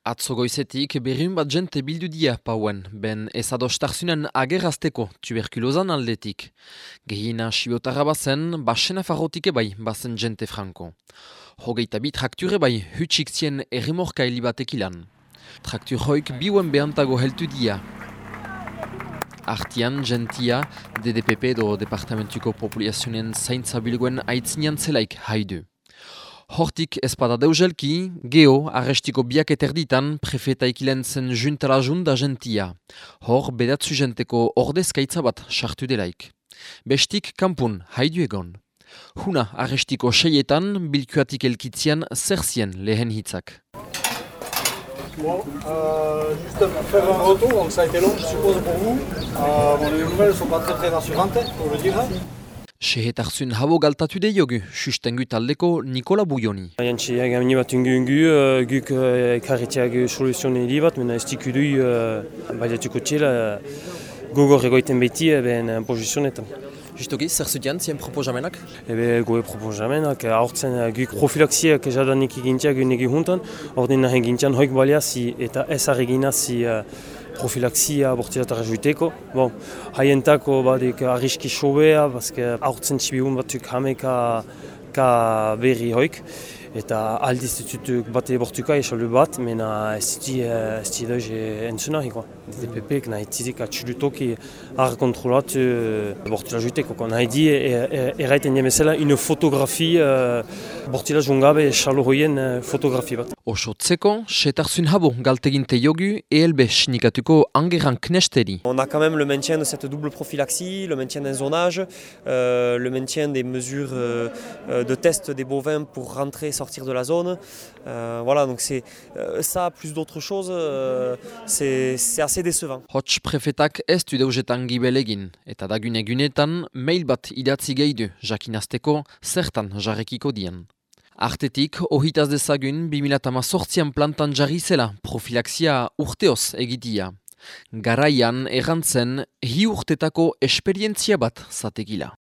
Atzo goizetik berriun bat jente bildu dia pauen, ben ezadostarzunen agerazteko tuberkulozan aldetik. Gehiena sibotarra bazen, basena farrotik ebai bazen jente franko. Hogeita bi trakture bai hutsik zien errimorka helibatek ilan. Traktur hoik biuen behantago heltu dia. Artian, gentia, DDPP do Departamentuko Populazionen zaintza bilguen aitzinean zelaik haidu. Hortik espada deuselki, geho arrestiko biak eterditan prefeta ikilen zen juntara da gentia. Hor bedatzu jenteko ordezkaitza bat sartu delaik. Bestik kampun haidu egon. Huna arrestiko seietan bilkuatik elkitzian zer zien lehen hitzak. Bon, euh, juste faire un retour, donc ça a été long, je suppose, pour vous. Euh, bon, les nouvelles sont pas très très rassurantes, pour le dire. Sehetarzun habo galtatu de jogu, sustengu taldeko Nikola Bujoni. Jantxe, gamini bat ungu ungu, uh, guk uh, ekarretiak soluzioen hili bat, mena ez tikudui uh, baiatuko txela gogor egoiten beti ben uh, pozizionetan. Justoki, zer zutian zien proposamenak? Ebe goe proposamenak, haurtzen uh, guk profilaksiak jadanik egintziak negi juntan, ordin nahi egintzian hoik baliazi eta ez arreginazi uh, profilaksia bortizatara juiteko. Bon, haientako badik arriski sobea, bazke haurtzen txibigun batzuk hameka ka berri hoik. Eta aldiz ditutuk bate bortuka esalu bat, mena ez ziti ez ziti dauz entzuna hiko. DPP nahi tzizik atxulutoki har kontrolatu bortila juiteko. Nahi di erraiten jemezela ino fotografi bortila jungabe esalo hoien fotografi bat. Osotzeko, setarzun habo galteginte jogu ELB sinikatuko angeran knesteri. On a quand même le maintien de cette double prophylaxie, le maintien d'un zonage, euh, le maintien des mesures euh, de test des bovins pour rentrer sortir de la zone. Euh, voilà, donc c'est euh, ça, plus d'autres choses, euh, c'est assez décevant. Hots prefetak ez du deusetan gibelegin, eta dagun egunetan mail bat idatzi gehidu jakinazteko zertan jarrekiko dien. Artetik, ohitaz dezagun 2008an plantan jarri zela profilaxia urteoz egitia. Garaian errantzen hi urtetako esperientzia bat zategila.